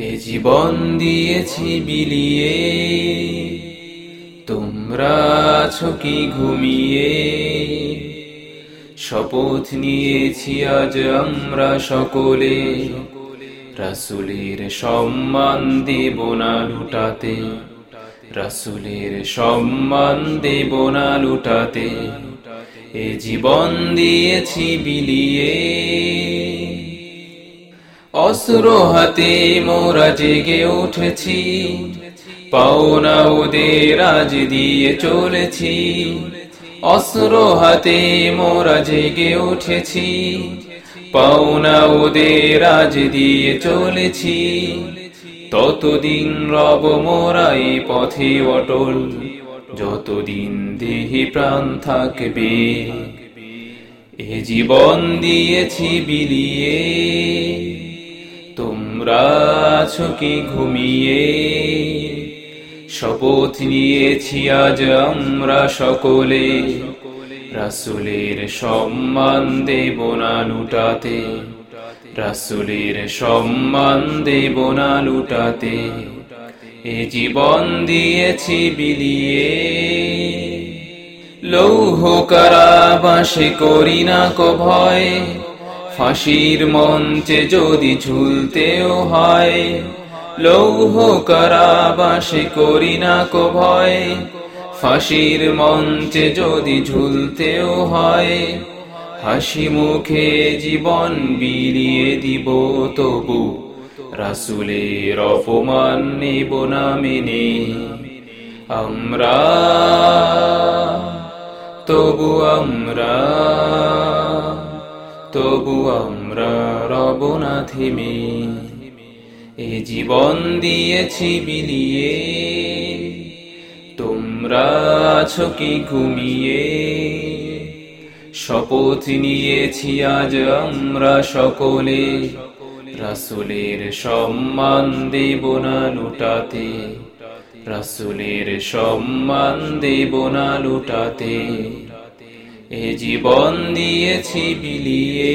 এ জীবন দিয়েছি বিলিয়ে। তোমরা আছো কি ঘুমিয়ে? শপথ নিয়েছি আজ আমরা সকলে। রাসুলের সম্মান দেব না লুটাতে। রাসুলের সম্মান দেব না লুটাতে। এ জীবন দিয়েছি বিলিয়ে। অস্ত্র হাতে মোরা জেগে উঠেছি। পাওনা ওদের আজ দিয়ে চলেছি। অস্ত্র হাতে মোরা জেগে উঠেছি। পাওনা ওদের আজ দিয়ে চলেছি। ততদিন রব মোরাই পথে অটল। যতদিন দেহি প্রাণ থাকবে, এ জীবন দিয়েছি বিলিয়ে। তোমরা আছো ঘুমিয়ে? শপথ নিয়েছি আজ আমরা সকলে। রাসুলের সম্মান দেব না লুটাতে। রাসুলের সম্মান দেব না লুটাতে। এ জীবন দিয়েছি বিলিয়ে। লৌহ কারাবাসে করি না কো ভয়। ফাঁসির মঞ্চে যদি ঝুলতেও হয়, লৌহ কারাবাসে করি না কো ভয়। ফাঁসির মঞ্চে যদি ঝুলতেও হয়, হাসি মুখে জীবন বিলিয়ে দিব তবু। রাসুলের অপমান নেব না মেনে। আমরা, তবু আমরা তবু আমরা রব না এ জীবন দিয়েছি বিলিয়ে। তোমরা আছো কি ঘুমিয়ে? শপথ নিয়েছি আজ আমরা সকলে। রাসুলের সম্মান দেব না লুটাতে। রাসুলের সম্মান দেব না লুটাতে। এ জীবন দিয়েছি বিলিয়ে।